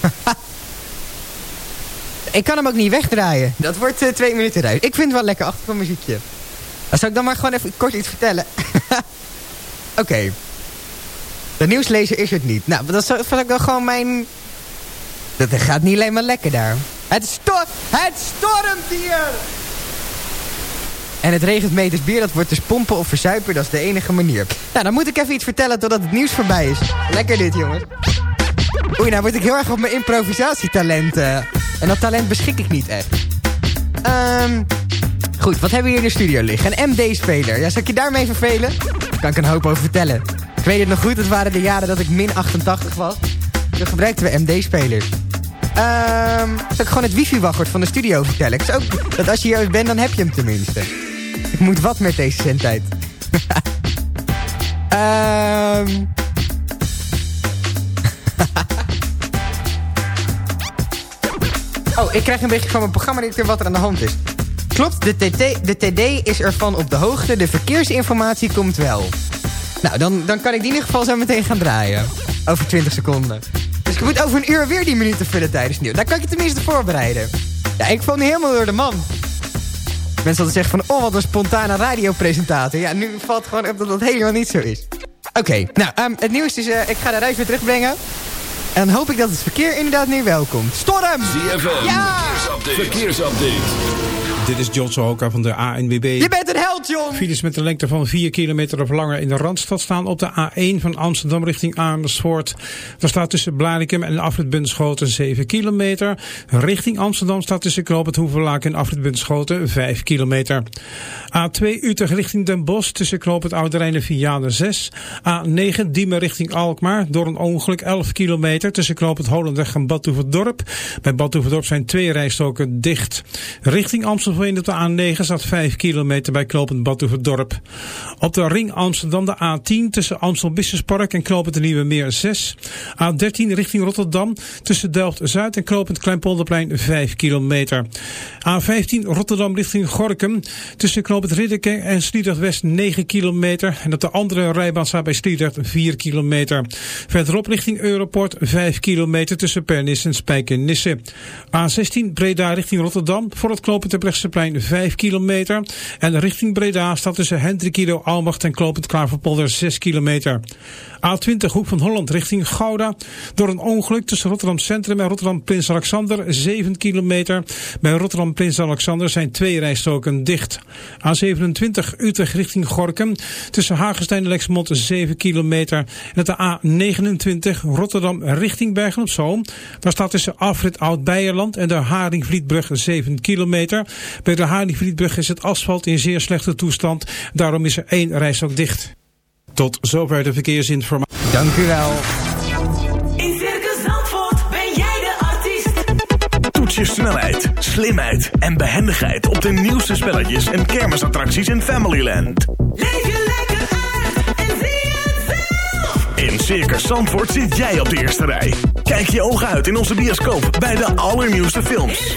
ik kan hem ook niet wegdraaien. Dat wordt uh, twee minuten rijden. Ik vind het wel lekker achtergrondmuziekje. Dan zal ik dan maar gewoon even kort iets vertellen. Oké. De nieuwslezer is het niet. Nou, dat zal ik dan gewoon mijn... Dat gaat niet alleen maar lekker daar. Het, sto het stormt hier! En het regent meters bier, dat wordt dus pompen of verzuipen. Dat is de enige manier. Nou, dan moet ik even iets vertellen totdat het nieuws voorbij is. Lekker dit, jongens. Oei, nou word ik heel erg op mijn improvisatietalent. En dat talent beschik ik niet echt. Um, goed, wat hebben we hier in de studio liggen? Een MD-speler. Ja, zal ik je daarmee vervelen? Daar kan ik een hoop over vertellen. Ik weet het nog goed, het waren de jaren dat ik min 88 was. Toen gebruikten we MD-spelers. Um, zal ik gewoon het wifi-wachtwoord van de studio vertellen? Ik ook dat als je hier bent, dan heb je hem tenminste. Ik moet wat met deze zendtijd. um... oh, ik krijg een beetje van mijn programma niet wat er aan de hand is. Klopt, de, TT, de TD is ervan op de hoogte. De verkeersinformatie komt wel. Nou, dan, dan kan ik die in ieder geval zo meteen gaan draaien. Over 20 seconden. Dus ik moet over een uur weer die minuten vullen tijdens nieuw. Dan kan ik je tenminste voorbereiden. Ja, ik vond helemaal door de man. Mensen hadden zeggen van, oh wat een spontane radiopresentator. Ja, nu valt gewoon op dat dat helemaal niet zo is. Oké, nou, um, het nieuws is, uh, ik ga de reis weer terugbrengen. En dan hoop ik dat het verkeer inderdaad nu welkomt. Storm! ZFM, ja! verkeersupdate. verkeersupdate. Dit is John Sohoka van de ANWB. Je bent een held, John! Files met een lengte van 4 kilometer of langer in de Randstad staan op de A1 van Amsterdam richting Amersfoort. Daar staat tussen Blarikum en Afrit Bunschoten 7 kilometer. Richting Amsterdam staat tussen Knoop het Hoevenlaak en Afrit Bunschoten 5 kilometer. A2 Utrecht richting Den Bosch tussen Knoop het Oude Rijn en Vianen 6. A9 Diemen richting Alkmaar door een ongeluk 11 kilometer tussen Knoop het Holendweg en Badhoevedorp. Bij Badhoevedorp zijn twee rijstoken dicht. Richting Amsterdam op de A9 staat 5 kilometer bij Knopend Badhoevedorp. Op de ring Amsterdam de A10 tussen Amstel Businesspark en Knopend de Nieuwe Meer 6. A13 richting Rotterdam tussen Delft-Zuid en Knopend Kleinpolderplein 5 kilometer. A15 Rotterdam richting Gorkum tussen Knopend Ridderkerk en Sliedrecht West 9 kilometer. En op de andere rijbaan staat bij Sliedrecht 4 kilometer. Verderop richting Europort 5 kilometer tussen Pernis en Spijkenisse. A16 Breda richting Rotterdam voor het Knopend Plein 5 kilometer. En richting Breda staat tussen Hendrikilo, Almacht en Klopend Klaverpolder 6 kilometer. A20 Hoek van Holland richting Gouda. Door een ongeluk tussen Rotterdam Centrum en Rotterdam Prins Alexander 7 kilometer. Bij Rotterdam Prins Alexander zijn twee rijstroken dicht. A27 Utrecht richting Gorkum. Tussen Hagestein en Lexmond 7 kilometer. En de A29 Rotterdam richting Bergen op Zoom. Daar staat tussen Afrit Oud-Beierland en de Haringvlietbrug 7 kilometer. Bij de Haringvlietbrug is het asfalt in zeer slechte toestand. Daarom is er één rijstrook dicht. Tot zover de verkeersinformatie. Dank u wel. In Circus Zandvoort ben jij de artiest. Toets je snelheid, slimheid en behendigheid op de nieuwste spelletjes en kermisattracties in Familyland. Leef je lekker uit en zie het zelf. In Circus Zandvoort zit jij op de eerste rij. Kijk je ogen uit in onze bioscoop bij de allernieuwste films.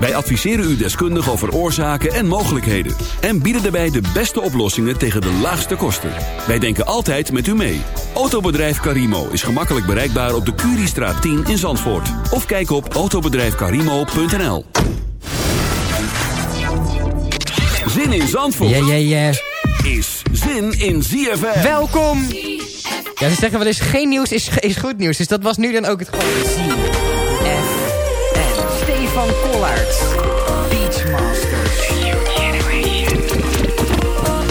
Wij adviseren u deskundig over oorzaken en mogelijkheden. En bieden daarbij de beste oplossingen tegen de laagste kosten. Wij denken altijd met u mee. Autobedrijf Carimo is gemakkelijk bereikbaar op de Curiestraat 10 in Zandvoort. Of kijk op autobedrijfcarimo.nl Zin in Zandvoort Ja, ja, ja. is zin in ZFM. Welkom. Ja, ze zeggen wel eens geen nieuws is, is goed nieuws. Dus dat was nu dan ook het gewoon. Kollaert. Beachmasters.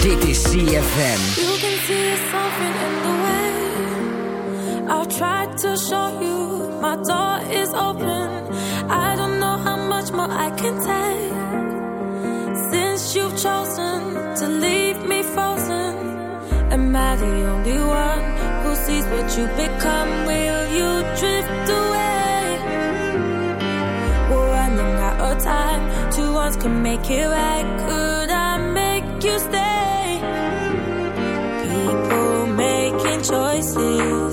Dit is ZFM. You can see something in the way. I'll try to show you my door is open. I don't know how much more I can take. Since you've chosen to leave me frozen, am I the only one who sees what you become? Will you drift away? time. two Two ones could make it right. Could I make you stay? People making choices.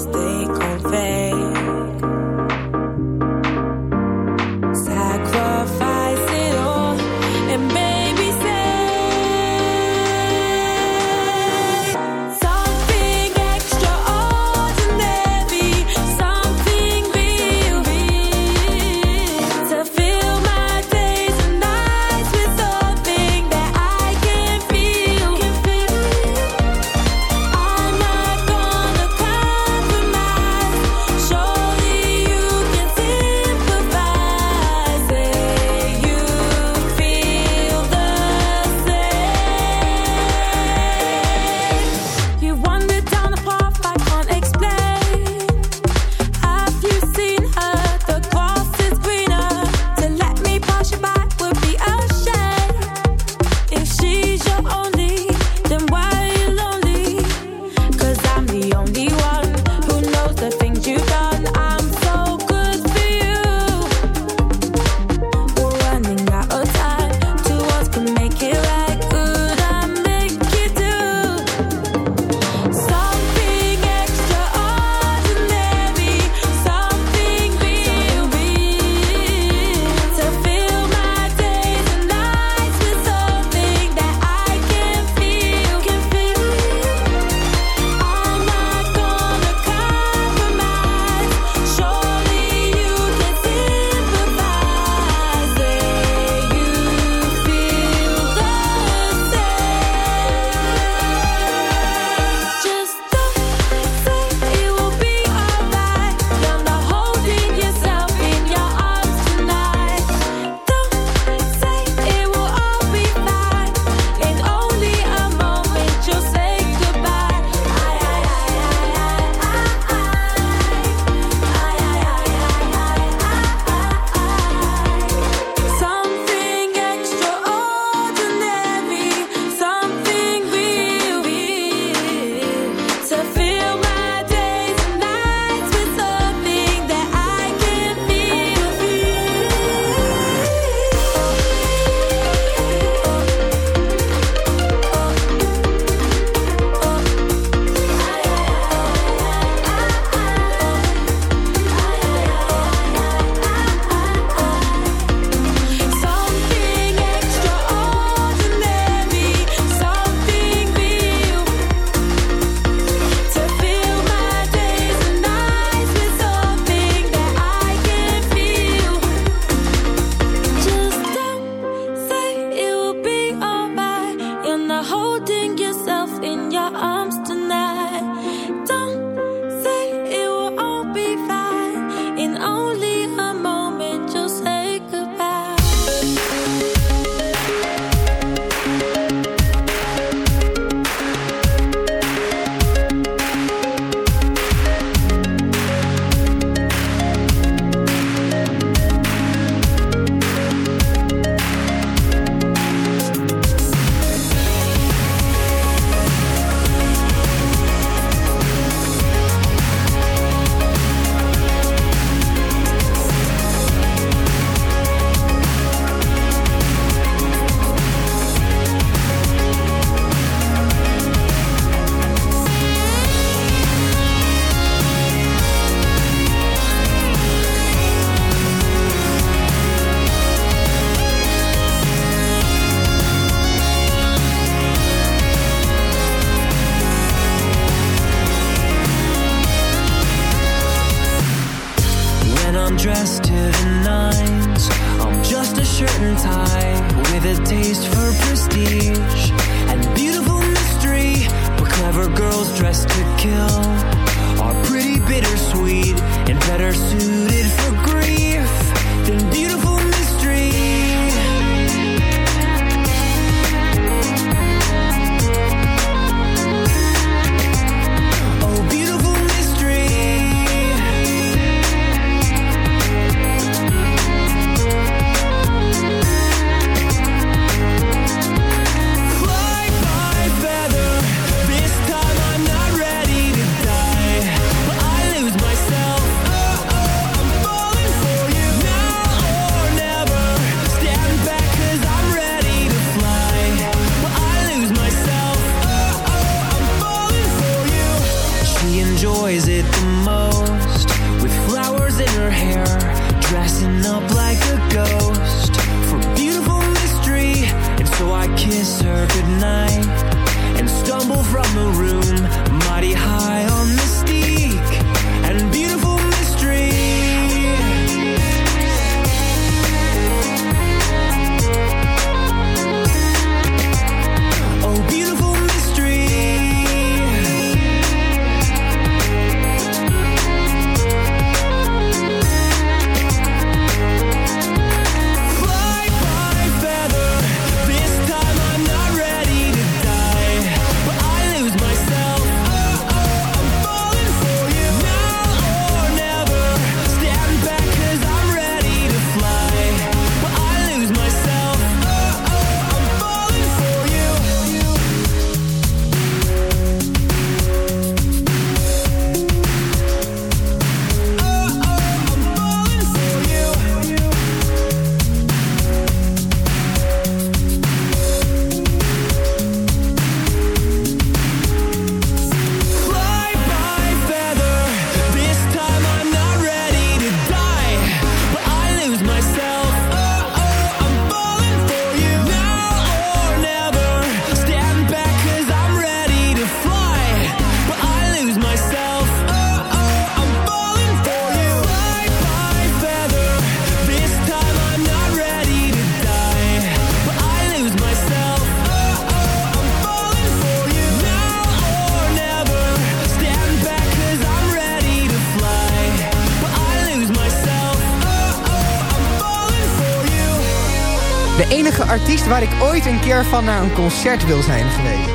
Waar ik ooit een keer van naar een concert wil zijn geweest.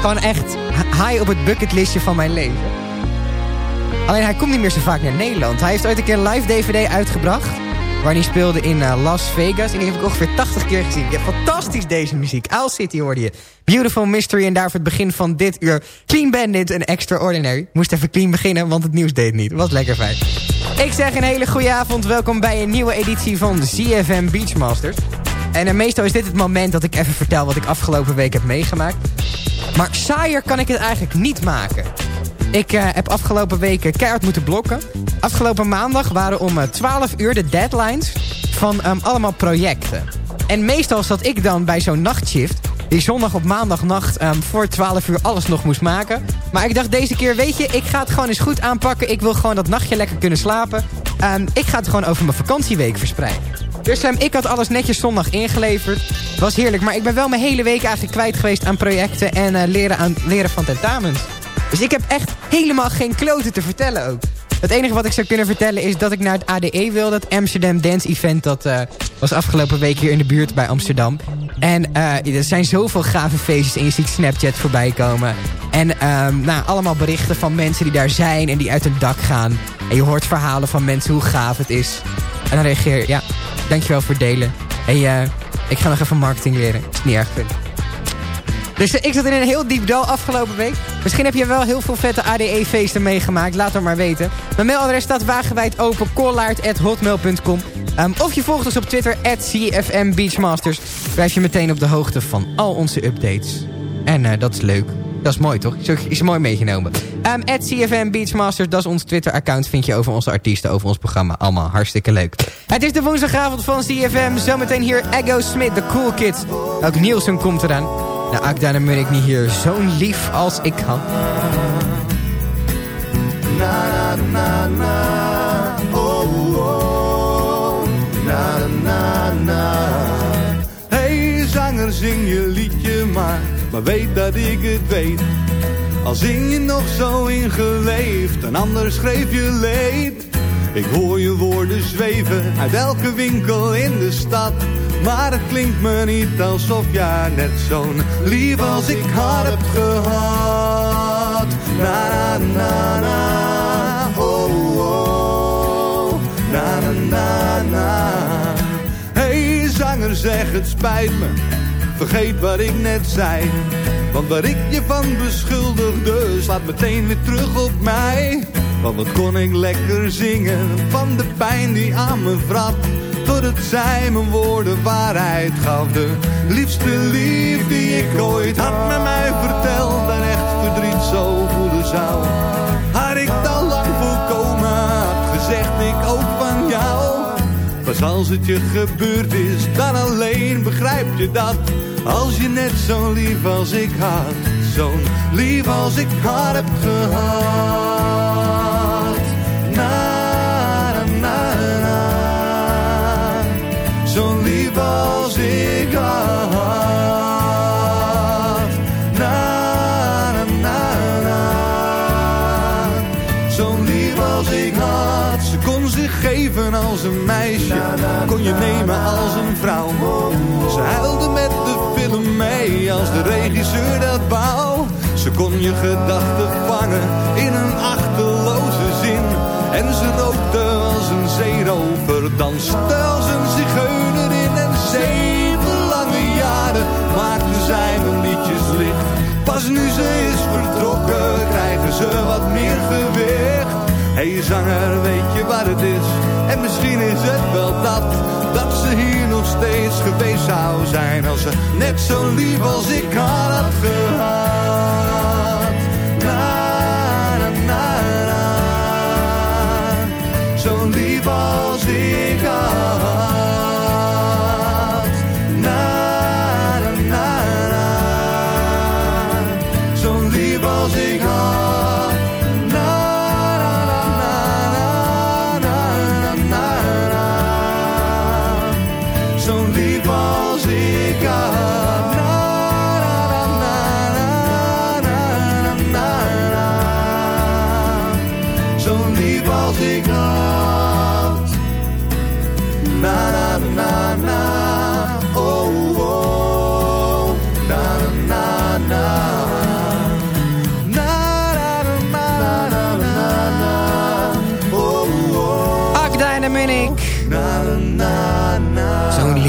Gewoon echt high op het bucketlistje van mijn leven. Alleen hij komt niet meer zo vaak naar Nederland. Hij heeft ooit een keer een live DVD uitgebracht. Waar hij speelde in eh, Las Vegas. En die heb ik ongeveer 80 keer gezien. Ja, fantastisch deze muziek. Owl City hoorde je. Beautiful Mystery. En daarvoor het begin van dit uur. Clean Bandit en Extraordinary. Moest even clean beginnen, want het nieuws deed niet. Was lekker fijn. Ik zeg een hele goede avond. Welkom bij een nieuwe editie van CFM Beachmasters. En eh, meestal is dit het moment dat ik even vertel wat ik afgelopen week heb meegemaakt. Maar saaier kan ik het eigenlijk niet maken. Ik eh, heb afgelopen weken keihard moeten blokken. Afgelopen maandag waren om eh, 12 uur de deadlines van ehm, allemaal projecten. En meestal zat ik dan bij zo'n nachtshift... die zondag op maandagnacht ehm, voor 12 uur alles nog moest maken. Maar ik dacht deze keer, weet je, ik ga het gewoon eens goed aanpakken. Ik wil gewoon dat nachtje lekker kunnen slapen. Ehm, ik ga het gewoon over mijn vakantieweek verspreiden. Dus ehm, ik had alles netjes zondag ingeleverd. Was heerlijk, maar ik ben wel mijn hele week eigenlijk kwijt geweest aan projecten en eh, leren, aan, leren van tentamens. Dus ik heb echt helemaal geen kloten te vertellen ook. Het enige wat ik zou kunnen vertellen is dat ik naar het ADE wil. Dat Amsterdam Dance Event. Dat eh, was afgelopen week hier in de buurt bij Amsterdam. En eh, er zijn zoveel gave feestjes. En je ziet Snapchat voorbij komen. En ehm, nou, allemaal berichten van mensen die daar zijn. En die uit hun dak gaan. En je hoort verhalen van mensen hoe gaaf het is. En dan reageer je. Ja, dankjewel voor het delen. Hey, uh, ik ga nog even marketing leren. Is niet erg vind. Dus ik zat in een heel diep dal afgelopen week. Misschien heb je wel heel veel vette ADE-feesten meegemaakt. Laat het maar weten. Mijn mailadres staat wagenwijd open. kollaard.hotmail.com um, Of je volgt ons op Twitter. CFM Beachmasters. Blijf je meteen op de hoogte van al onze updates. En uh, dat is leuk. Dat is mooi, toch? Is mooi meegenomen. Um, CFM Beachmasters, dat is ons Twitter-account. Vind je over onze artiesten, over ons programma. Allemaal hartstikke leuk. Het is de woensdagavond van CFM. Zometeen hier Ego Smith, de Cool Kids. Ook Nielsen komt eraan. Nou, Akda, dan ben ik niet hier zo lief als ik kan. Na, na, na, oh, oh. Na, na, na. Hey, zanger, zing je maar, weet dat ik het weet. Al zing je nog zo ingeleefd, een ander schreef je leed. Ik hoor je woorden zweven uit elke winkel in de stad. Maar het klinkt me niet alsof jij net zo'n lief als ik had gehad. Na na na na, oh oh, na na na na. Hey zanger zeg het spijt me, vergeet wat ik net zei. Want waar ik je van beschuldigde, slaat meteen weer terug op mij. Want wat kon ik lekker zingen, van de pijn die aan me vrat. Tot het zij mijn woorden waarheid gaf. De liefste lief die ik ooit had als het je gebeurd is, dan alleen begrijp je dat. Als je net zo lief als ik had, zo'n lief als ik had heb gehad. Na, na, na, na. Zo'n lief als ik had. Als een meisje. Kon je nemen als een vrouw. Ze huilde met de film mee als de regisseur dat wou. Ze kon je gedachten vangen in een achterloze zin. En ze rookte als een zeerover, danste als een zigeuner in. En zeven lange jaren maakte zij mijn liedjes licht. Pas nu ze is vertrokken, krijgen ze wat meer gewicht. Hé hey zanger, weet je wat het is? En misschien is het wel dat, dat ze hier nog steeds geweest zou zijn. Als ze net zo lief als ik had, had gehad. Na, na, na, na. Zo lief als ik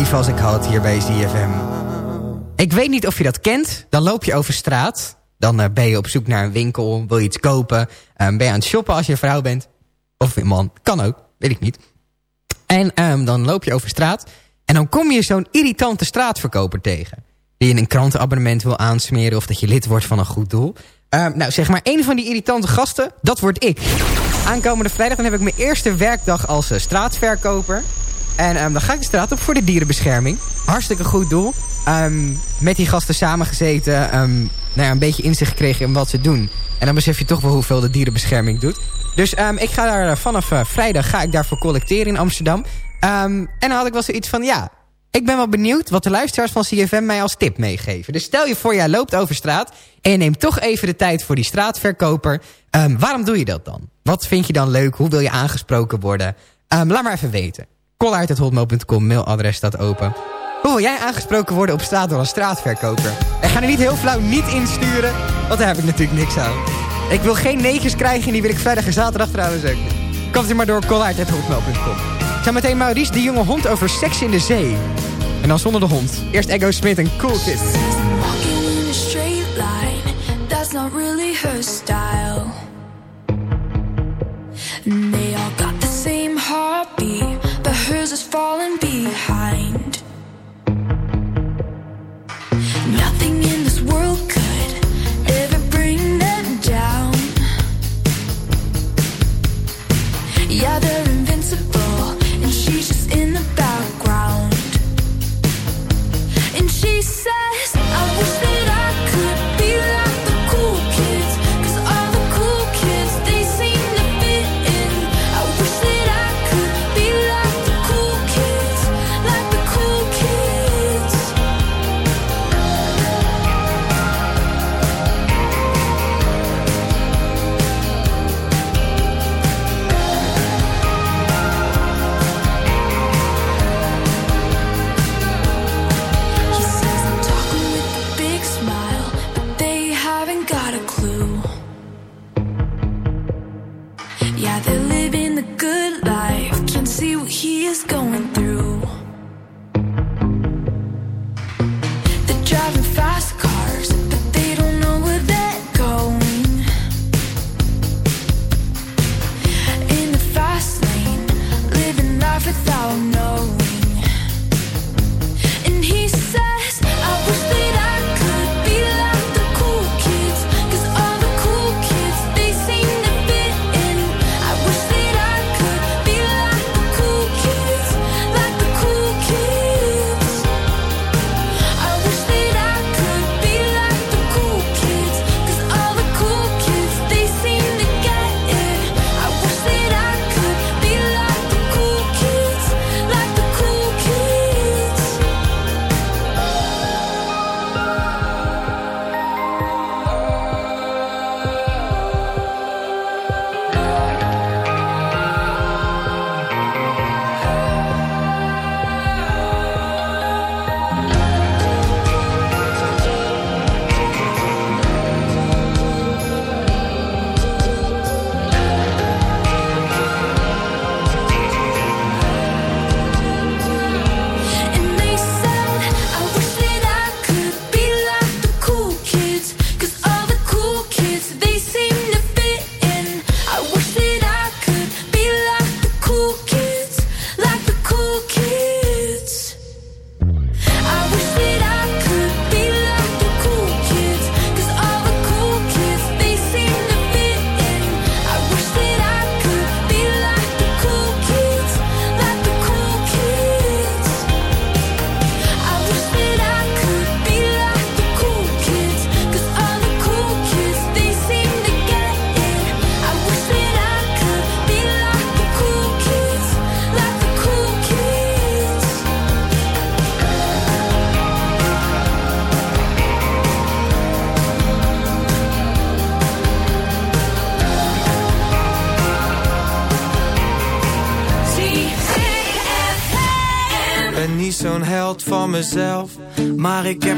lief als ik had hier bij ZFM. Ik weet niet of je dat kent. Dan loop je over straat. Dan eh, ben je op zoek naar een winkel. Wil je iets kopen. eh, ben je aan het shoppen als je vrouw bent. Of een man. Kan ook. Weet ik niet. En ehm, dan loop je over straat. En dan kom je zo'n irritante straatverkoper tegen. Die je een krantenabonnement wil aansmeren. Of dat je lid wordt van een goed doel. Ehm, nou, zeg maar, een van die irritante gasten, dat word ik. Aankomende vrijdag dan heb ik mijn eerste werkdag als eh, straatverkoper. En ehm, dan ga ik de straat op voor de dierenbescherming. Hartstikke goed doel. Ehm, met die gasten samengezeten. Um, nou ja, een beetje inzicht gekregen in wat ze doen. En dan besef je toch wel hoeveel de dierenbescherming doet. Dus ik ga daar eh, vanaf uh, vrijdag ga ik daarvoor collecteren in Amsterdam. en dan had ik wel zoiets van, ja, Ik ben wel benieuwd wat de luisteraars van CFM mij als tip meegeven. Dus stel je voor, jij loopt over straat... en je neemt toch even de tijd voor die straatverkoper. Waarom doe je dat dan? Wat vind je dan leuk? Hoe wil je aangesproken worden? Laat maar even weten. Call.hotmail.com, mailadres staat open. Hoe wil jij aangesproken worden op straat door een straatverkoper? Ik ga er niet heel flauw niet insturen, want daar heb ik natuurlijk niks aan. Ik wil geen neetjes krijgen en die wil ik vrijdag en zaterdag trouwens ook niet. Komt u maar door call.hotmail.com. Zometeen Maurice, de jonge hond over seks in de zee. En dan zonder de hond. Eerst Ego Smith en Cool Kids. Not really her style. And they got the same heartbeat, but hers is falling behind. Nothing in this world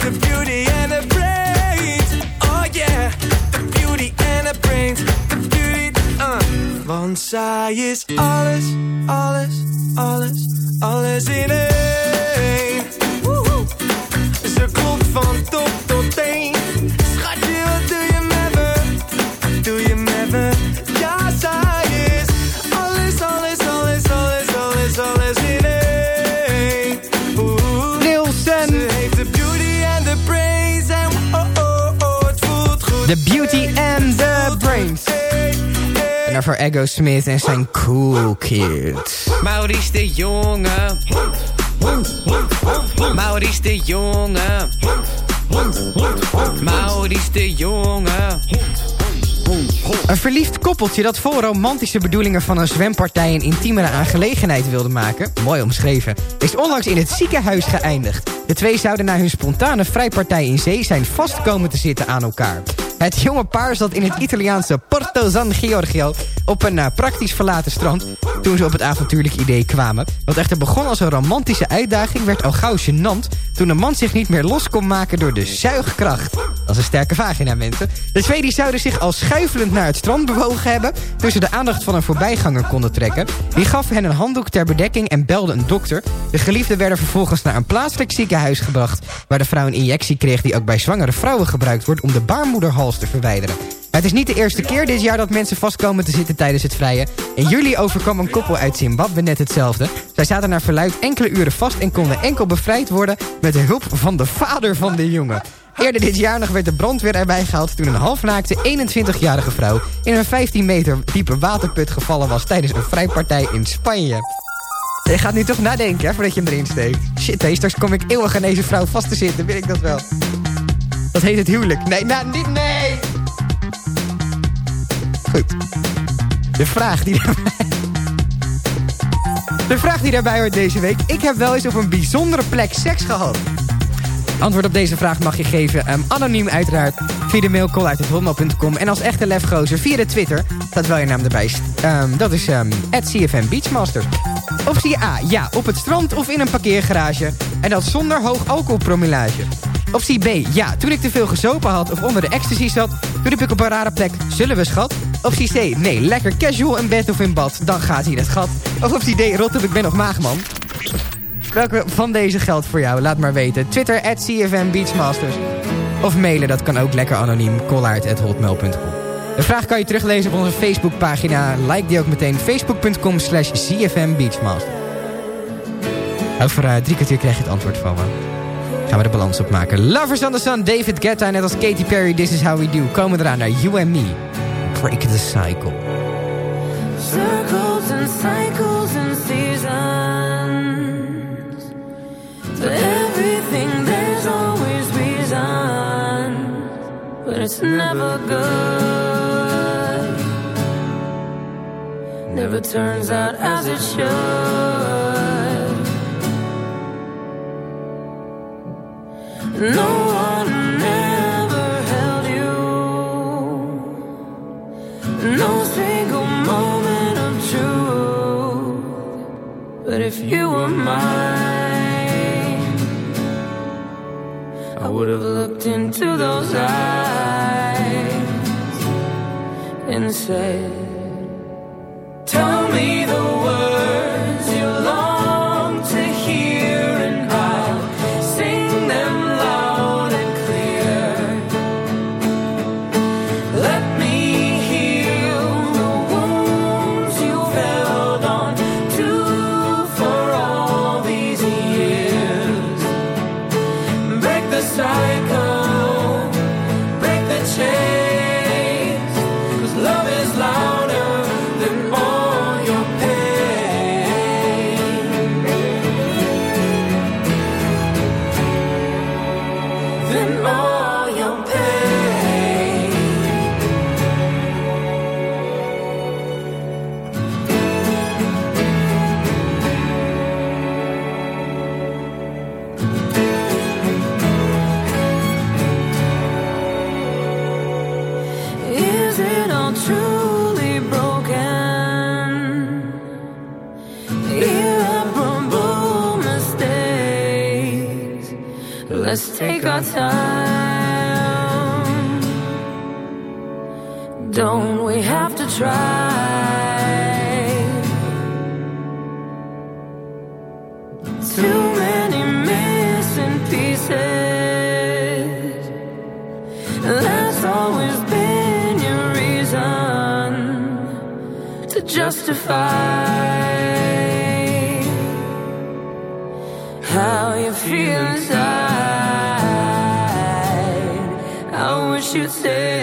de beauty en de brains, oh yeah, de beauty en de brains, de beauty, uh. Want zij is alles, alles, alles, alles in één. Ze klopt van top The Beauty and the Brains. En daarvoor Ego Smith en zijn Cool Kids. Maurice de Jonge. Maurice de Jonge. Maurice de Jonge. Een verliefd koppeltje dat vol romantische bedoelingen van een zwempartij een intiemere aangelegenheid wilde maken, mooi omschreven, is onlangs in het ziekenhuis geëindigd. De twee zouden na hun spontane vrijpartij in zee zijn vastkomen te zitten aan elkaar. Het jonge paar zat in het Italiaanse Porto San Giorgio op een eh, praktisch verlaten strand toen ze op het avontuurlijke idee kwamen. Wat echter begon als een romantische uitdaging werd al gauw gênant toen de man zich niet meer los kon maken door de zuigkracht. Dat is een sterke vagina, mensen. De twee die zouden zich al schuifelend naar het strand bewogen hebben... toen ze de aandacht van een voorbijganger konden trekken. Die gaf hen een handdoek ter bedekking en belde een dokter. De geliefden werden vervolgens naar een plaatselijk ziekenhuis gebracht... waar de vrouw een injectie kreeg die ook bij zwangere vrouwen gebruikt wordt... om de baarmoederhals te verwijderen. Het is niet de eerste keer dit jaar dat mensen vastkomen te zitten tijdens het vrije. In juli overkwam een koppel uit Zimbabwe net hetzelfde. Zij zaten naar verluid enkele uren vast en konden enkel bevrijd worden... met de hulp van de vader van de jongen. Eerder dit jaar nog werd de brandweer erbij gehaald... toen een halfnaakte 21-jarige vrouw in een 15 meter diepe waterput gevallen was... tijdens een vrijpartij in Spanje. Je gaat nu toch nadenken hè, voordat je hem erin steekt. Shit, hé, kom ik eeuwig aan deze vrouw vast te zitten, weet ik dat wel. Dat heet het huwelijk. Nee, nou, niet, nee! Goed. De vraag die. De vraag die daarbij hoort deze week. Ik heb wel eens op een bijzondere plek seks gehad. Antwoord op deze vraag mag je geven. ehm, anoniem uiteraard. Via de mail. En als echte lefgozer via de Twitter. Staat wel je naam erbij. Ehm, dat is ehm CFM. Optie A. Ja, op het strand of in een parkeergarage. En dat zonder hoog alcoholpromillage. Optie B. Ja, toen ik te veel gezopen had of onder de ecstasy zat... toen heb ik op een rare plek. Zullen we, schat? Optie C. Nee, lekker casual in bed of in bad. Dan gaat hij in het gat. Of optie D. Rot op, ik ben nog maagman. Welke van deze geldt voor jou? Laat maar weten. Twitter, at CFM Beachmasters. Of mailen, dat kan ook lekker anoniem. Kollaert.hotmail.com De vraag kan je teruglezen op onze Facebookpagina. Like die ook meteen. Facebook.com slash CFM Beachmaster. Over uh, drie kwartier krijg je het antwoord van me. Gaan we de balans opmaken. Lovers on the Sun, David Guetta, net als Katy Perry. This is how we do. Komen eraan naar You and Me. Break the cycle. Circles and cycles and seasons. For everything there's always reason. But it's never good. Never turns out as it should. No one No single moment of truth. But if you were mine, I would have looked into those eyes and said, Tell me Time. Don't we have to try? Too many missing pieces. That's always been your reason to justify say,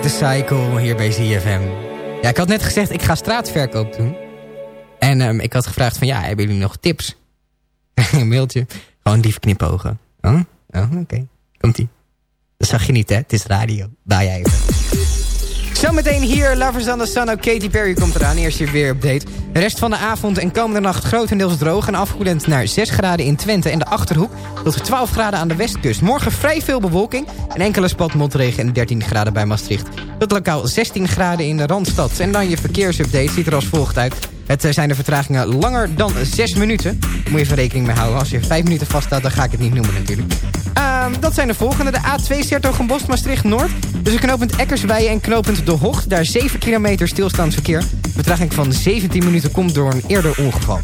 the cycle, hier bij ZFM. Ja, ik had net gezegd, ik ga straatverkoop doen. En ehm, ik had gevraagd van, ja, hebben jullie nog tips? Een mailtje. Gewoon lief knipogen. Oh, oh oké. Komt-ie. Dat zag je niet, hè? Het is radio. Daar jij. Zometeen hier, Lovers on the Sun. Perry komt eraan. Eerst je weer update. De rest van de avond en komende nacht grotendeels droog... en afkoelend naar 6 graden in Twente en de Achterhoek... tot 12 graden aan de westkust. Morgen vrij veel bewolking. Een enkele spat motregen en 13 graden bij Maastricht. Tot lokaal 16 graden in de Randstad. En dan je verkeersupdate ziet er als volgt uit. Het eh, zijn de vertragingen langer dan 6 minuten. Moet je even rekening mee houden. Als je 5 minuten vaststaat, dan ga ik het niet noemen natuurlijk. Ehm, dat zijn de volgende. De A2 Sertogenbosch Maastricht Noord. Dus knooppunt Eckersweijen en knooppunt De Hocht. Daar 7 kilometer stilstaand verkeer. Vertraging van 17 minuten komt door een eerder ongeval.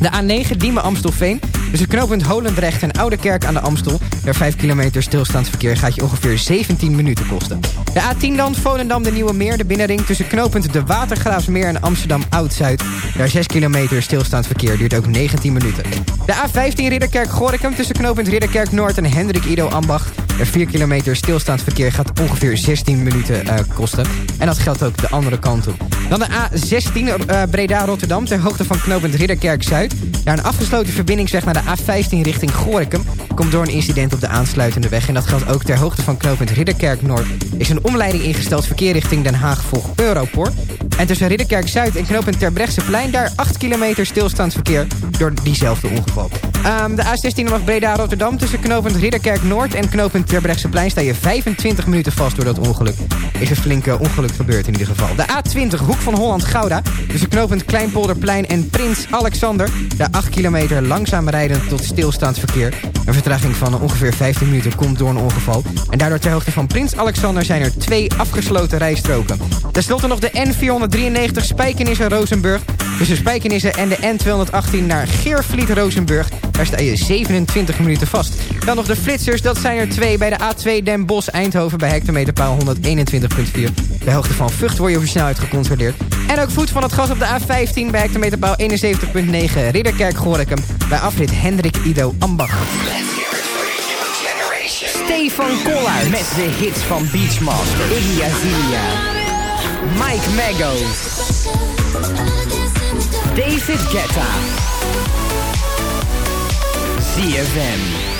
De A9 Diemen Amstelveen. Dus het knooppunt Holendrecht en Oudekerk aan de Amstel. Daar 5 kilometer stilstaand verkeer gaat je ongeveer 17 minuten kosten. De A10 dan Volendam de Nieuwe Meer. De binnenring tussen knooppunt De Watergraafsmeer en Amsterdam Oud-Zuid. Daar 6 kilometer stilstaand verkeer duurt ook 19 minuten. De A15 Ridderkerk-Gorinchem tussen knooppunt Ridderkerk Noord en Hendrik Ido Ambacht. Er 4 kilometer stilstaand verkeer gaat ongeveer 16 minuten uh, kosten. En dat geldt ook de andere kant op. Dan de A16 uh, Breda-Rotterdam ter hoogte van knooppunt Ridderkerk-Zuid. Daar een afgesloten verbindingsweg naar de A15 richting Gorinchem. Komt door een incident op de aansluitende weg. En dat geldt ook ter hoogte van knooppunt Ridderkerk-Noord. Is een omleiding ingesteld verkeer richting Den Haag volgt Europoort. En tussen Ridderkerk-Zuid en knooppunt Terbrechtseplein... daar 8 kilometer stilstaand verkeer door diezelfde ongeval. Ehm, de A16 vanaf Breda-Rotterdam tussen knooppunt Ridderkerk Noord en knooppunt Terbrechtseplein sta je 25 minuten vast door dat ongeluk. Is een flinke ongeluk gebeurd in ieder geval. De A20 Hoek van Holland-Gouda tussen knooppunt Kleinpolderplein en Prins Alexander. Daar 8 kilometer langzaam rijden tot stilstaand verkeer. Een vertraging van ongeveer 15 minuten komt door een ongeval. En daardoor ter hoogte van Prins Alexander zijn er twee afgesloten rijstroken. Ten slotte nog de N493 Spijkenisse-Rozenburg. Tussen Spijkenisse en de N218 naar Geervliet-Rozenburg. Daar sta je 27 minuten vast. Dan nog de flitsers, dat zijn er twee bij de A2 Den Bosch-Eindhoven... bij hectometerpaal 121.4. De hoogte van Vught word je over snelheid gecontroleerd. En ook voet van het gas op de A15 bij hectometerpaal 71.9... Ridderkerk-Gorinchem bij afrit Hendrik Ido Ambach. Stefan Koller met de hits van Beachmaster, Iggy Azalea, Mike Mago, David Guetta, ZFM.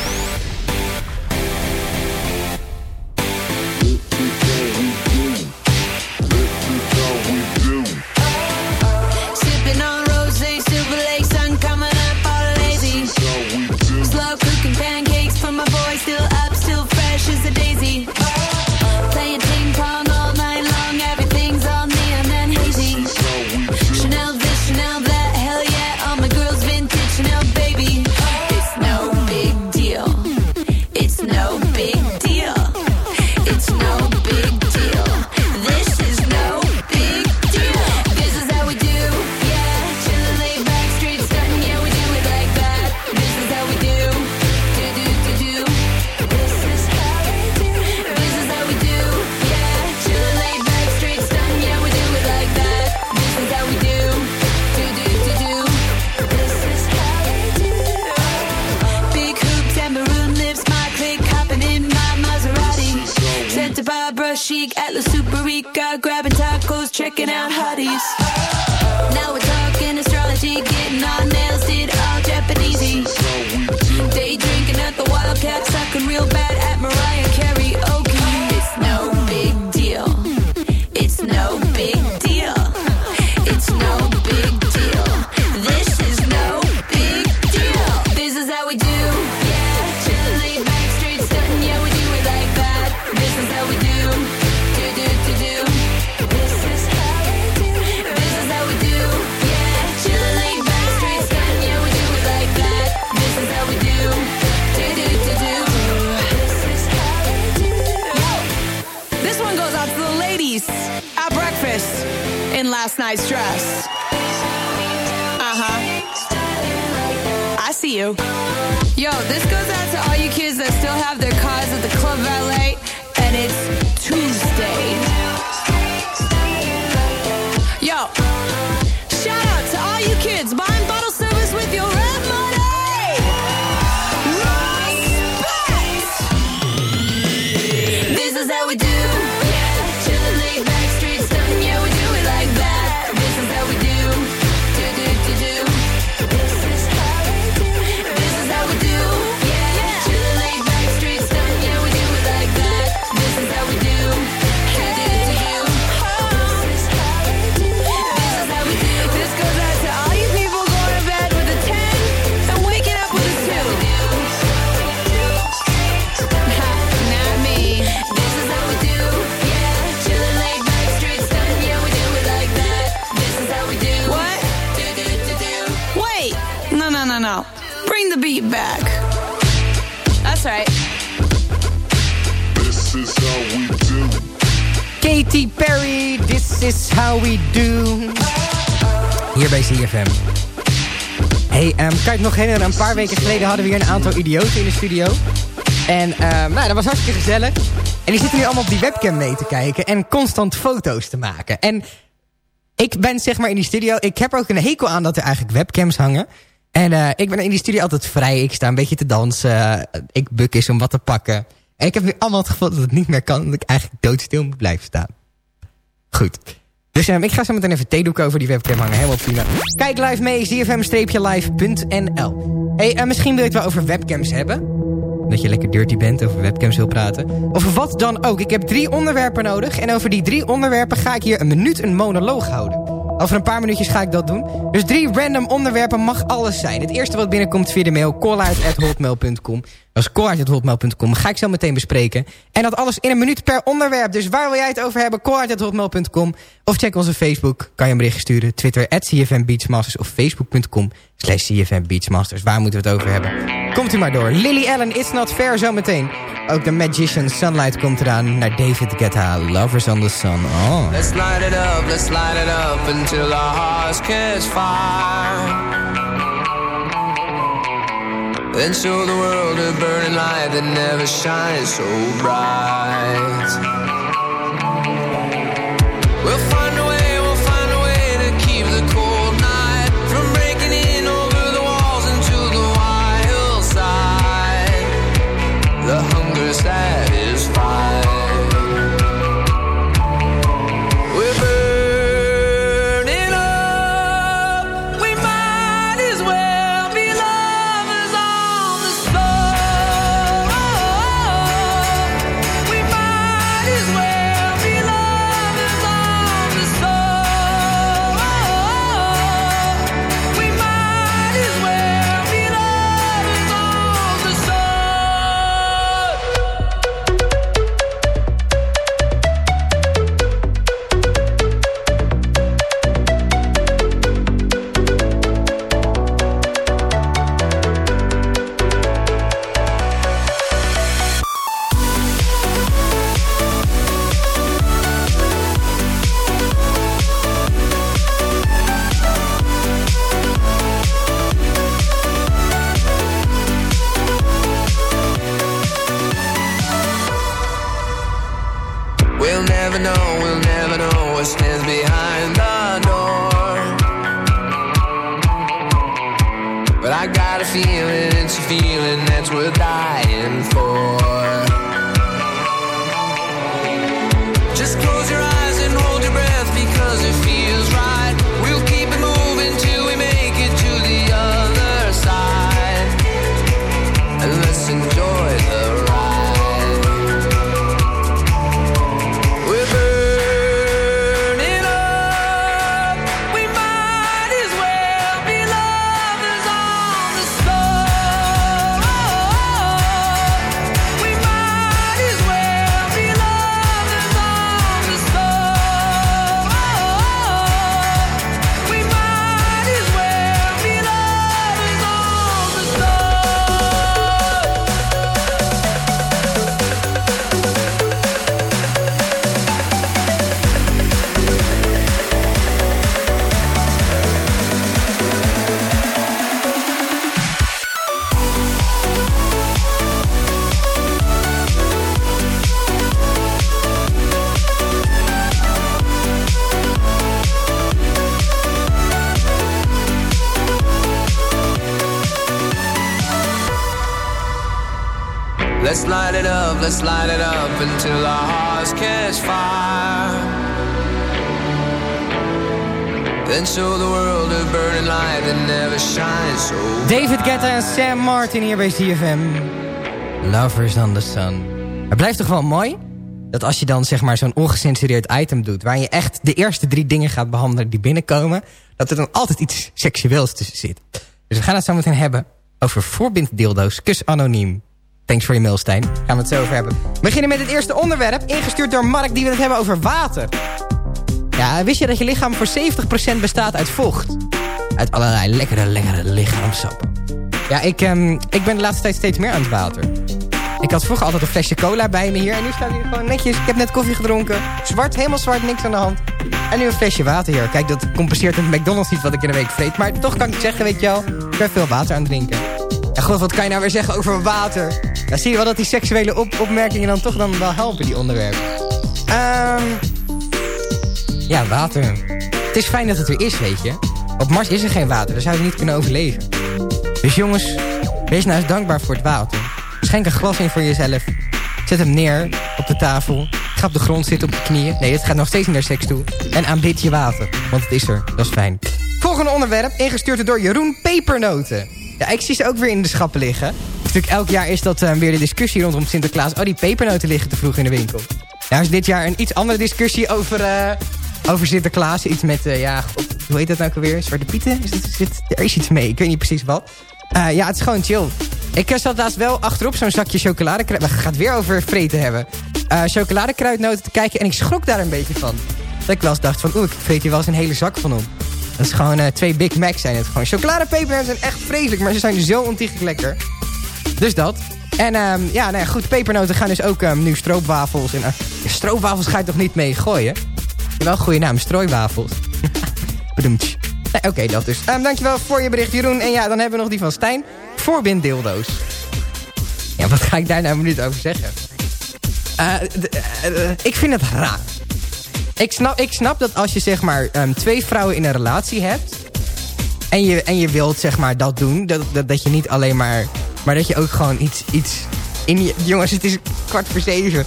Last night's dress. Uh huh. I see you. Yo, this goes out to all you kids that still have their cars at the Club Valet, and it's Tuesday. Yo, shout out to all you kids buying Perry, This is how we do. Hier bij CFM. Hey, ehm, kan je nog herinneren? Een paar weken geleden hadden we hier een aantal idioten in de studio. En ehm, nou, dat was hartstikke gezellig. En die zitten nu allemaal op die webcam mee te kijken. En constant foto's te maken. En ik ben zeg maar in die studio... Ik heb er ook een hekel aan dat er eigenlijk webcams hangen. En eh, ik ben in die studio altijd vrij. Ik sta een beetje te dansen. Ik buk eens om wat te pakken. En ik heb nu allemaal het gevoel dat het niet meer kan. Dat ik eigenlijk doodstil moet blijven staan. Goed. Dus ehm, ik ga zo meteen even theedoeken over die webcam hangen. Helemaal prima. Kijk live mee, zfm-live.nl. Hey, en misschien wil je het wel over webcams hebben. Dat je lekker dirty bent, over webcams wil praten. Of wat dan ook. Ik heb drie onderwerpen nodig. En over die drie onderwerpen ga ik hier een minuut een monoloog houden. Over een paar minuutjes ga ik dat doen. Dus drie random onderwerpen mag alles zijn. Het eerste wat binnenkomt via de mail callout.hotmail.com. Dat is callout.hotmail.com. Ga ik zo meteen bespreken. En dat alles in een minuut per onderwerp. Dus waar wil jij het over hebben? callout.hotmail.com. Of check onze Facebook. Kan je een bericht sturen. Twitter at Beachmasters. Of facebook.com slash CFM Beachmasters. Waar moeten we het over hebben? Komt u maar door. Lily Allen, It's Not Fair zometeen. Ook de Magician Sunlight komt eraan. Naar David Guetta, Lovers on the Sun. Oh. Let's light it up, let's light it up until our hearts catch fire. Then show the world a burning light that never shines so bright. 15 hier bij CFM. Lovers on the Sun. Het blijft toch wel mooi? Dat als je dan zeg maar zo'n ongecensureerd item doet... waar je echt de eerste drie dingen gaat behandelen die binnenkomen... dat er dan altijd iets seksueels tussen zit. Dus we gaan het zo meteen hebben over voorbinddeeldoos, Kus anoniem. Thanks voor je mail, Stijn. Gaan we het zo over hebben. We beginnen met het eerste onderwerp. Ingestuurd door Mark, die wil het hebben over water. Ja, wist je dat je lichaam voor 70% bestaat uit vocht? Uit allerlei lekkere, lekkere lichaamssap. Ja, ik, ehm, ik ben de laatste tijd steeds meer aan het water. Ik had vroeger altijd een flesje cola bij me hier. En nu staat hier gewoon netjes. Ik heb net koffie gedronken. Zwart, helemaal zwart, niks aan de hand. En nu een flesje water hier. Kijk, dat compenseert het McDonald's niet wat ik in een week vreet. Maar toch kan ik zeggen, weet je wel, ik ben veel water aan het drinken. En god, wat kan je nou weer zeggen over water? Dan zie je wel dat die seksuele op opmerkingen dan toch dan wel helpen, die onderwerpen. Ehm... ja, water. Het is fijn dat het er is, weet je. Op Mars is er geen water, daar zouden we niet kunnen overleven. Dus jongens, wees nou eens dankbaar voor het water. Schenk een glas in voor jezelf. Zet hem neer op de tafel. Ga op de grond zitten op je knieën. Nee, het gaat nog steeds naar seks toe. En aanbid je water, want het is er. Dat is fijn. Volgende onderwerp, ingestuurd door Jeroen Pepernoten. Ja, ik zie ze ook weer in de schappen liggen. Natuurlijk elk jaar is dat eh, weer de discussie rondom Sinterklaas. Oh, die pepernoten liggen te vroeg in de winkel. Nou is dit jaar een iets andere discussie over... eh, over Sinterklaas. Iets met, eh, ja, hoe heet dat nou alweer? Zwarte Pieten? Is er is iets mee, ik weet niet precies wat. Eh, ja, het is gewoon chill. Ik eh, zat laatst wel achterop zo'n zakje chocoladekruid. We gaan het weer over vreten hebben. Eh chocoladekruidnoten te kijken en ik schrok daar een beetje van. Dat ik wel eens dacht van, oeh, ik vreet hier wel eens een hele zak van op. Dat is gewoon twee Big Macs zijn het gewoon. Chocoladepepernoten zijn echt vreselijk, maar ze zijn zo ontiegelijk lekker. Dus dat. En ehm, ja, nou ja, goed, pepernoten gaan dus ook ehm, nu stroopwafels. En, stroopwafels ga je toch niet mee gooien? Wel goede naam, strooiwafels. Bedoemtje. Nee, Oké, dat dus. Ehm, dankjewel voor je bericht, Jeroen. En ja, dan hebben we nog die van Stijn. Voorbinddildo's. Ja, wat ga ik daar nou een minuut over zeggen? Eh, eh, ik vind het raar. Ik snap, ik snap dat als je zeg maar ehm, twee vrouwen in een relatie hebt... En je, en je wilt zeg maar dat doen, dat, dat, dat je niet alleen maar... Maar dat je ook gewoon iets, iets in je... Jongens, het is kwart voor zeven.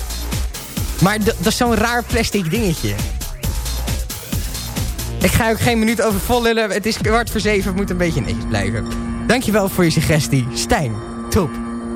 Maar dat is zo'n raar plastic dingetje. Ik ga ook geen minuut over vol lullen. Het is kwart voor zeven, het moet een beetje netjes blijven. Dankjewel voor je suggestie. Stijn, top.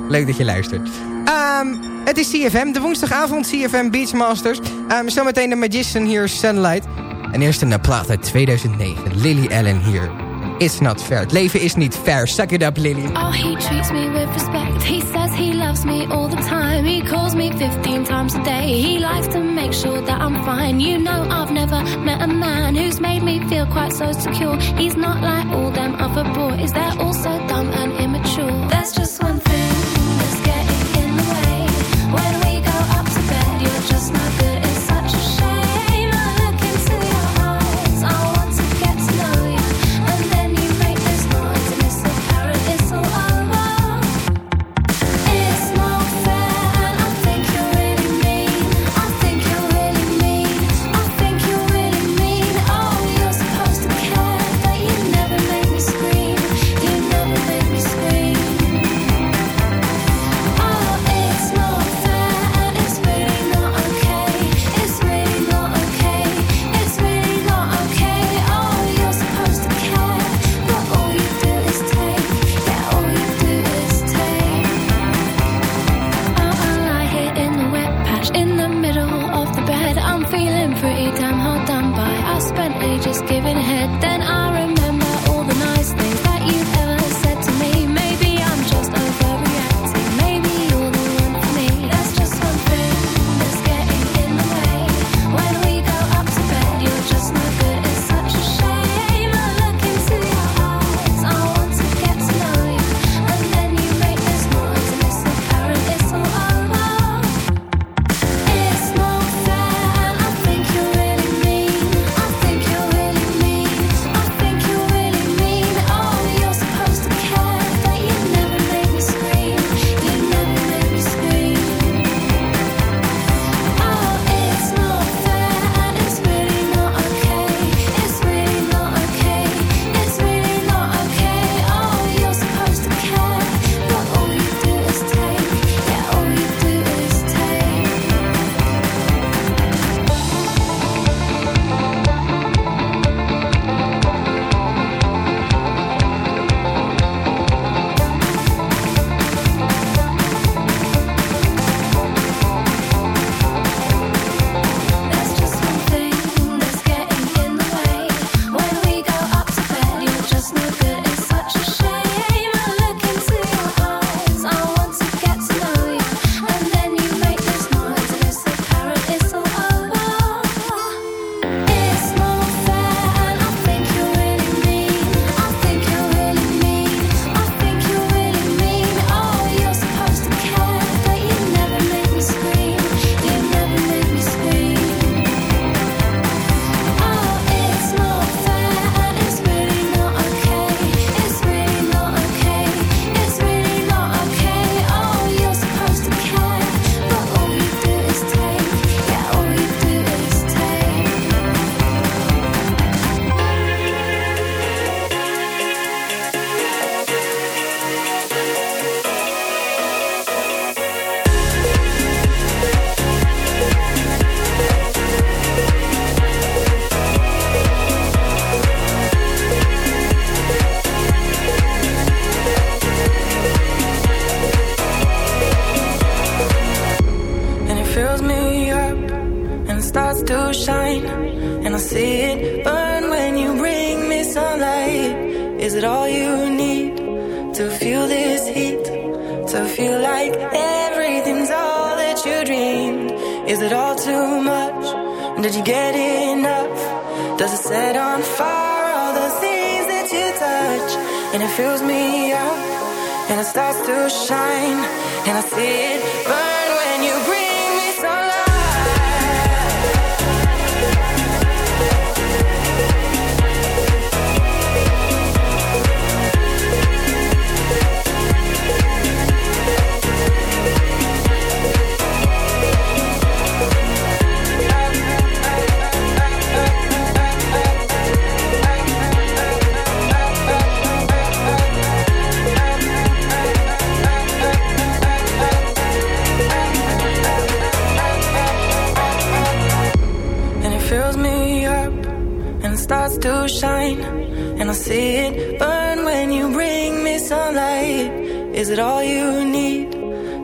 Leuk dat je luistert. Ehm, het is CFM, de woensdagavond CFM Beachmasters. Um, zometeen de Magician hier, Sunlight. En eerst een plaat uit 2009. Lily Allen hier. It's not fair. Het leven is niet fair. Suck it up, Lily. Oh, he treats me with respect. He says he loves me all the time. He calls me 15 times a day. He likes to make sure that I'm fine. You know, I've never met a man who's made me feel quite so secure. He's not like all them other boys. They're all so dumb and immature.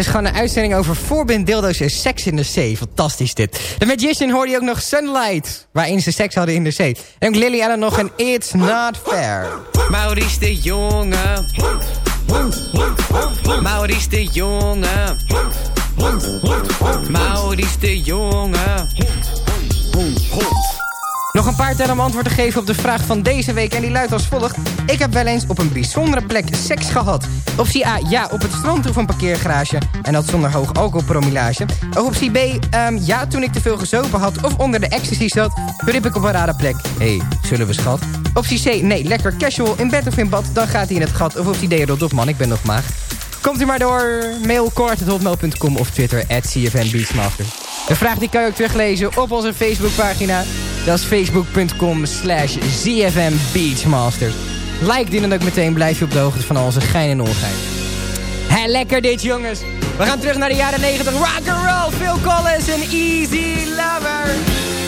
is gewoon een uitzending over voorbind, dildo's en seks in de zee. Fantastisch dit. De Magician hoorde je ook nog Sunlight, waarin ze seks hadden in de zee. En ook Lily Allen nog een It's Not Fair. Maurice de Jonge. Maurice de Jonge. Maurice de Jonge. Nog een paar tellen om antwoord te geven op de vraag van deze week. En die luidt als volgt. Ik heb wel eens op een bijzondere plek seks gehad. Optie A, ja, op het strand of een parkeergarage. En dat zonder hoog alcoholpromillage. Of optie B, ehm, ja, toen ik te veel gezopen had of onder de ecstasy zat. Riep ik op een rare plek. hey, zullen we schat? Optie C, nee, lekker casual, in bed of in bad, dan gaat hij in het gat. Of optie D, rot op man, ik ben nog maag. Komt u maar door, mail kort.hotmail.com of Twitter, at CFN Beachmaster. De vraag die kan je ook teruglezen op onze Facebookpagina. Dat is facebook.com slash ZFM Beachmasters. Like die dan ook meteen, blijf je op de hoogte van al onze gein en ongein. Hé, lekker dit jongens. We gaan terug naar de jaren 90. Rock and roll, Phil Collins en easy lover.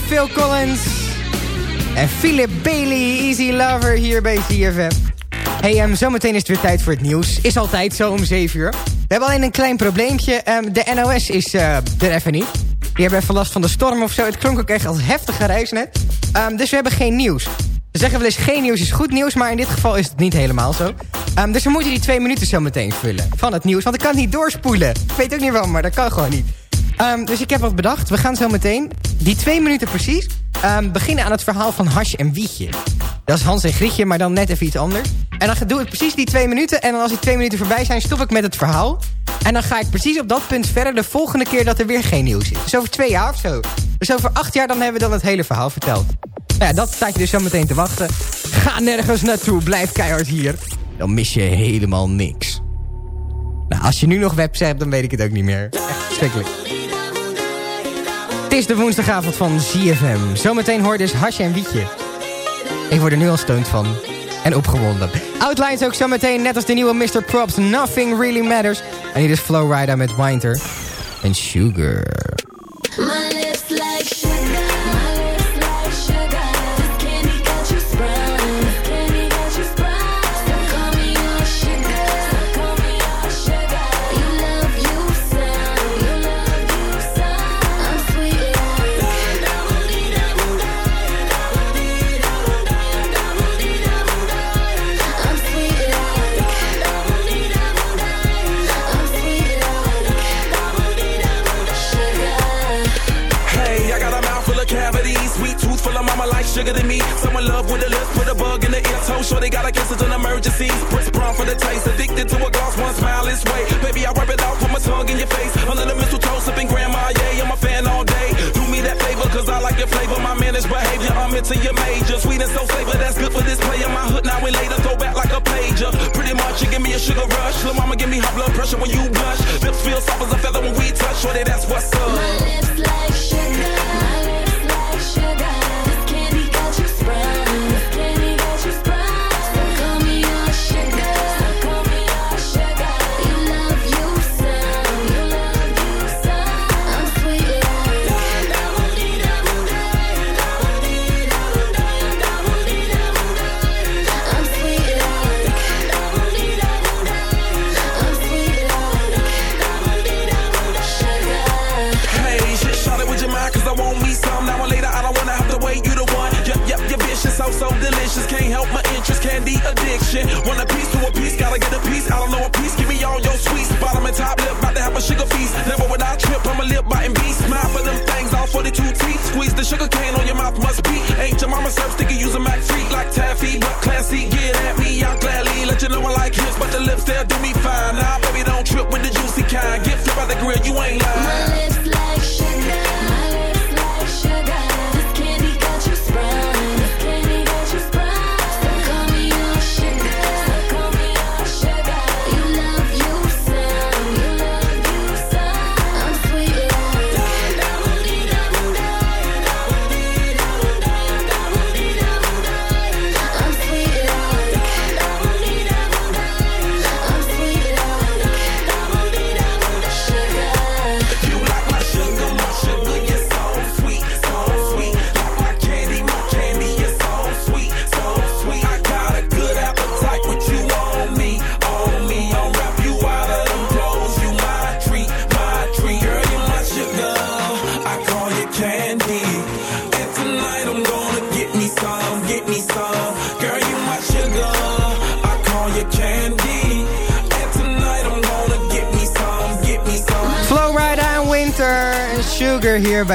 Phil Collins. En Philip Bailey, Easy Lover hier bij CFM. Hey, um, zometeen is het weer tijd voor het nieuws. Is altijd zo om 7 uur. We hebben alleen een klein probleempje. Ehm, de NOS is eh, er even niet. Die hebben even last van de storm of zo. Het klonk ook echt als heftige reis net. Ehm, dus we hebben geen nieuws. We zeggen wel eens geen nieuws is goed nieuws, maar in dit geval is het niet helemaal zo. Dus we moeten die twee minuten zo meteen vullen van het nieuws. Want ik kan het niet doorspoelen. Ik weet ook niet waarom, maar dat kan gewoon niet. Dus ik heb wat bedacht. We gaan zo meteen, die twee minuten precies... ehm, beginnen aan het verhaal van Hash en Wietje. Dat is Hans en Grietje, maar dan net even iets anders. En dan doe ik precies die twee minuten. En dan als die twee minuten voorbij zijn, stop ik met het verhaal. En dan ga ik precies op dat punt verder de volgende keer dat er weer geen nieuws is. Dus over twee jaar of zo. Dus over acht jaar dan hebben we dan het hele verhaal verteld. Nou ja, dat staat je dus zo meteen te wachten. Ga nergens naartoe, blijf keihard hier. Dan mis je helemaal niks. Nou, als je nu nog webs hebt, dan weet ik het ook niet meer. Echt verschrikkelijk. Is de woensdagavond van ZFM. Zometeen hoor dus Hasje en Wietje. Ik word er nu al stoned van. En opgewonden. Outlines ook zometeen, net als de nieuwe Mr. Props. Nothing Really Matters. En hier is Flowrider met Winter. En Sugar. Sure they gotta kiss it an emergency. Press prom for the taste, addicted to a gloss, one smile is way. Baby, I rub it off, put my tongue in your face. Under the mistletoe, sipping grandma, yeah, I'm a fan all day. Do me that favor, cause I like your flavor, my managed behavior, I'm into your major. Sweet and so flavor, that's good for this player. My hood now and later, throw back like a pager. Pretty much, you give me a sugar rush. Lil' mama, give me high blood pressure when you blush. Lips feel soft as a feather when we touch, shorty, that's what's up. My lips like sugar. Addiction. Want a piece to a piece, gotta get a piece. I don't know a piece, give me all your sweets. Bottom and top lip, about to have a sugar feast. Never would I trip, I'm a lip biting beast. Smile for them things, all 42 teeth. Squeeze the sugar cane on your mouth, must be. Ain't your mama serve sticky, use a Mac freak like taffy. But classy, get at me, I'll gladly let you know I like hips. But the lips, they'll do me fine. Nah, baby, don't trip with the juicy kind. Get flipped by the grill, you ain't lying.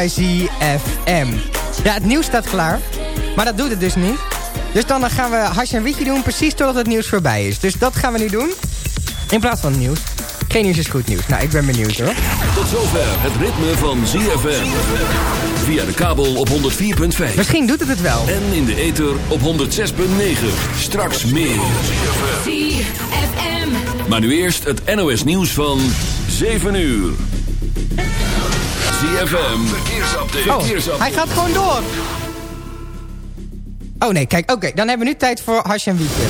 Bij ZFM. Ja, het nieuws staat klaar. Maar dat doet het dus niet. Dus dan gaan we Hasje en Wietje doen precies totdat het nieuws voorbij is. Dus dat gaan we nu doen. In plaats van het nieuws. Geen nieuws is goed nieuws. Nou, ik ben benieuwd hoor. Tot zover het ritme van ZFM. Via de kabel op 104.5. Misschien doet het het wel. En in de ether op 106.9. Straks meer. ZFM. Maar nu eerst het NOS nieuws van 7 uur. ZFM. Verkeersupdate. Oh, Verkeersupdate. hij gaat gewoon door. Oh nee, kijk, oké. dan hebben we nu tijd voor Hasje en Wietje.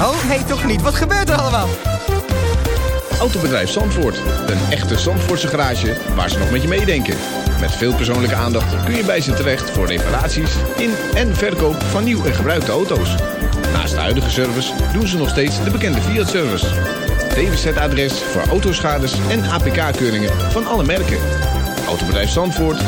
Oh, nee, toch niet. Wat gebeurt er allemaal? Autobedrijf Zandvoort. Een echte Zandvoortse garage waar ze nog met je meedenken. Met veel persoonlijke aandacht kun je bij ze terecht voor reparaties in en verkoop van nieuw en gebruikte auto's. Naast de huidige service doen ze nog steeds de bekende Fiat-service. DWZ-adres voor autoschades en APK-keuringen van alle merken. Autobedrijf Zandvoort